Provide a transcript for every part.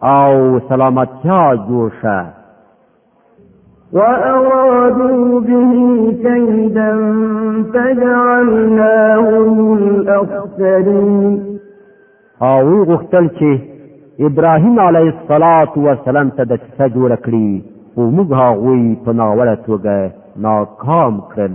او سلامتیا جوړ شه وأرادوا به كيدا فجعلناهم الأخسرين او غختل چې ابراهيم عليه الصلاة والسلام ته د کیسه جوړ کړی او موږ هغه په ناوړه توګه ناکام کړل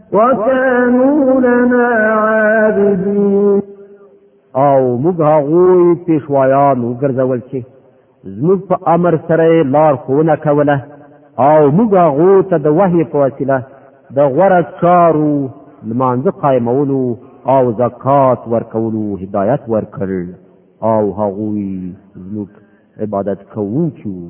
وكانوا لنا عابدين او موږ هغوی پیشوایان وګرځول چې زموږ په امر سره لار خونه کوله او موږ هغو ته د وحی په وسیله د غوره چارو لمانځه قایمولو او زکات ورکولو هدایت ورکړ او هغوی زموږ عبادت کوونکي وو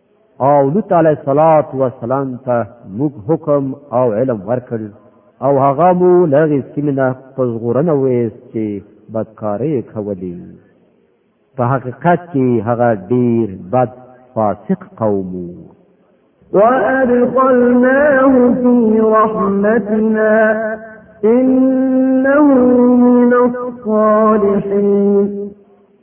او لوط علیه الصلاۃ والسلام ته موږ حکم او علم ورکړ او هغه مو لغې سیمنه په زغورنه وېست چې بدکارې کولې په حقیقت کې هغه ډیر بد فاسق قوم وأدخلناه في رحمتنا إنه من الصالحين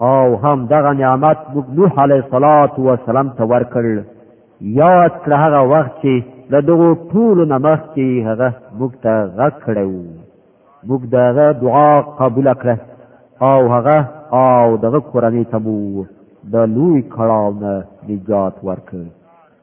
او هم دغه نعمت موږ نوح علیه صلات و سلام ته ورکړ یاد کړه هغه وخت چې د دغو ټولو نه مخکې هغه موږ ته غږ کړی و موږ د هغه دعا قبوله کړه او هغه او دغه کورنۍ ته مو د لوی کړاو نه نجات ورکړ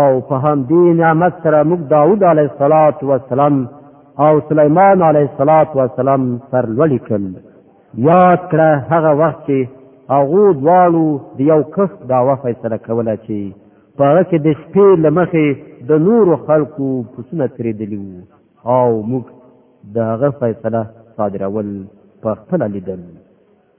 او په همدې نعمت سره موږ داوود علیه الصلاۃ والسلام او سلیمان علیه الصلاۃ والسلام سرلوړي کړل یاد کړه هغه وخت چې هغه دواړو د یو کس داوا فیصله کوله چې په هغه کې د شپې لمخې د نورو خلکو پسونه ترېدلی وو او موږ د هغه فیصله صادرول په خپل لیدل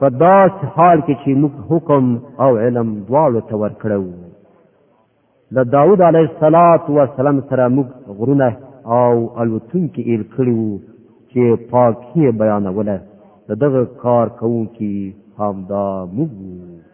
په داس حال کې چې موږ حکم او علم دواړو ته ورکړو د داوود علیه الصلاۃ والسلام سره موږ غرونه او الوتونکي ایل کړو چې پاکي بیانوله دغه کار کوونکي همدا موږ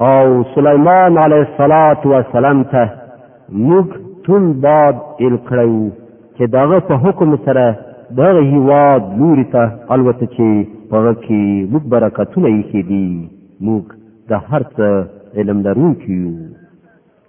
او سلیمان علیه الصلاة والسلام ته موږ تون باد ال کړو چې دغه په حکم سره دغه هیواد لوري ته الوته چې پغه کې موږ برکتونه یې دي موږ د هر څه علم لرونکي یو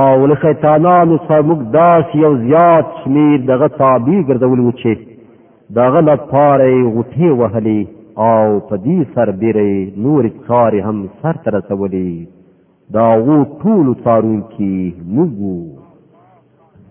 او له شیطانانو څخه موږ داسې یو زیات شمیر دغه تابع ګرځولي وو چې دغه لپاره یې غوټې وهلې او په دې سربیره یې نورې چارې هم سرته رسولې د هغو ټولو څارونکي موږ وو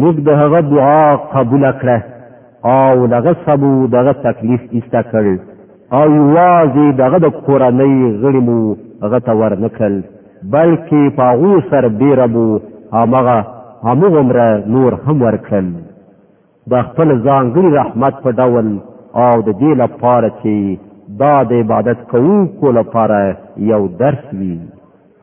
موږ د هغه دعا قبول کړه او دغه سبو دغه تکلیف ایسته کړ او یوازې دغه د کورنۍ غړي مو هغه ته ورنکل بلکې په هغو سر بیربو همغه همغومره نور هم ورکړل د خپل ځانګړي رحمت په ډول او د دې لپاره چې دا د عبادت کوونکو لپاره یو درس وي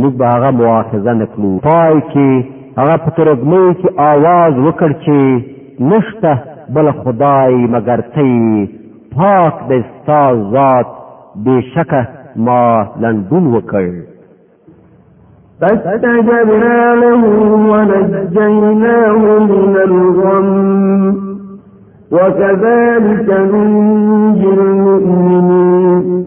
موږ به هغه مؤاخذه نکړو پای کې هغه په ترګمۍ کې آواز وکړ چې نشته بل خدای مگر ته پاک د ستا ذات بشکه ما لندون وکړ فاستجبنا له ونجيناه من الغم وكذلك ننجي المؤمنين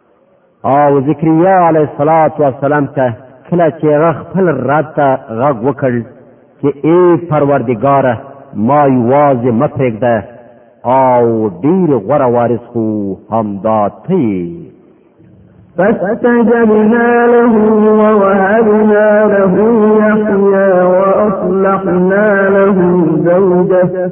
او ذکریا علیه الصلاۃ والسلام ته کله چې هغه خپل رب ته غږ وکړ چې ای پروردګاره ما یوازې مه پرېږده او ډیر غوره وارث خو همدا ته فاستجبنا له ووهبنا له يحيى وأصلحنا له زوجه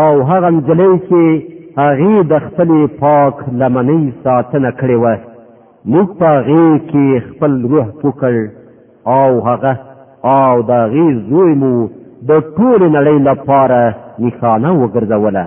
او هغه نجلۍ چې هغې د خپلې پاک لمنۍ ساتنه کړې وه موږ په هغې کې خپل روح پوکړ او هغه او د هغې زوی مو د ټولې نړۍ لپاره نښانه وګرځوله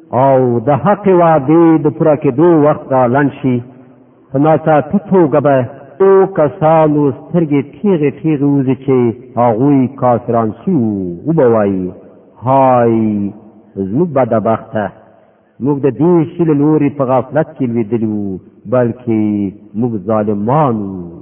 او د حق وعدې د پوره کېدو وخت را لنډ شي په ناڅاپي توګه به او کسانو سترګې ټیغې ټیغې وځي چې هغوی کافران شي وبه وایي های زموږ بدبخته موږ د دې شي له لوري په غفلت کې لوېدلي وو بلکې موږ ظالمان وو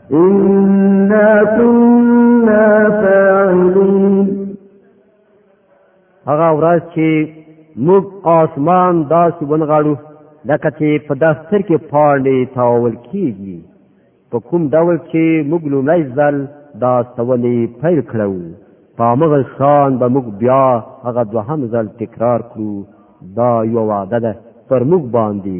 إنا كنا فاعلين هغه ورځ چې موږ آسمان داسې ونغاړو لکه چې په دفتر کې پاڼې تاول کېږي په کوم ډول چې موږ لومړی ځل دا سولې پیل کړو په هغه شان به موږ بیا هغه دوهم ځل تکرار کړو دا یو وعده ده پر موږ باندې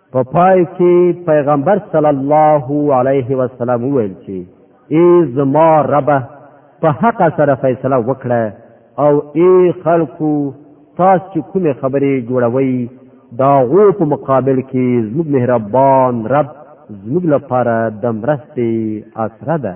په پای کې پیغمبر صلی الله علیه وسلم ویل چې ای زما رب په حق سره فیصله وکړه او ای خلکو تاسو چې کومې خبرې جوړوي دا غو په مقابل کې زموږ مهربان رب زموږ لپاره د مرستې اسره ده